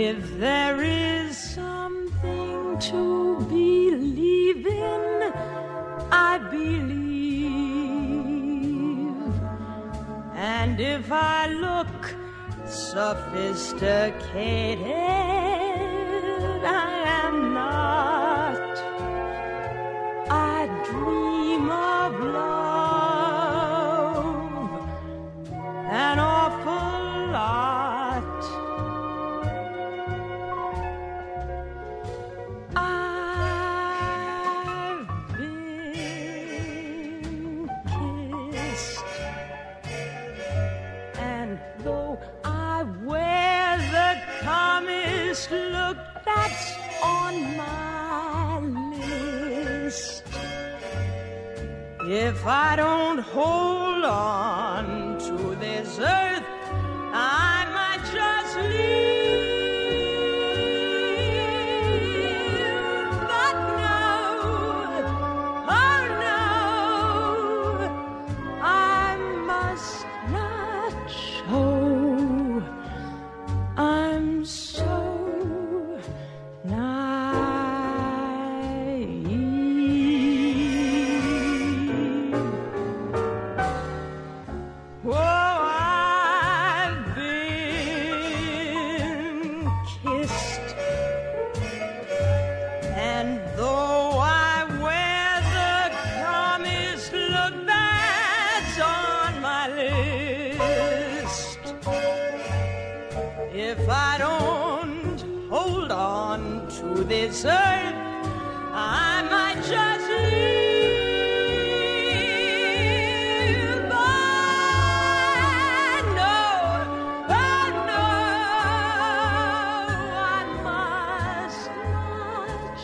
If there is something to believe in, I believe. And if I look sophisticated, I am not. I dream. Though I wear the calmest look that's on my list, if I don't hold on If I don't hold on to this earth, I might just leave. I know, I know I must not.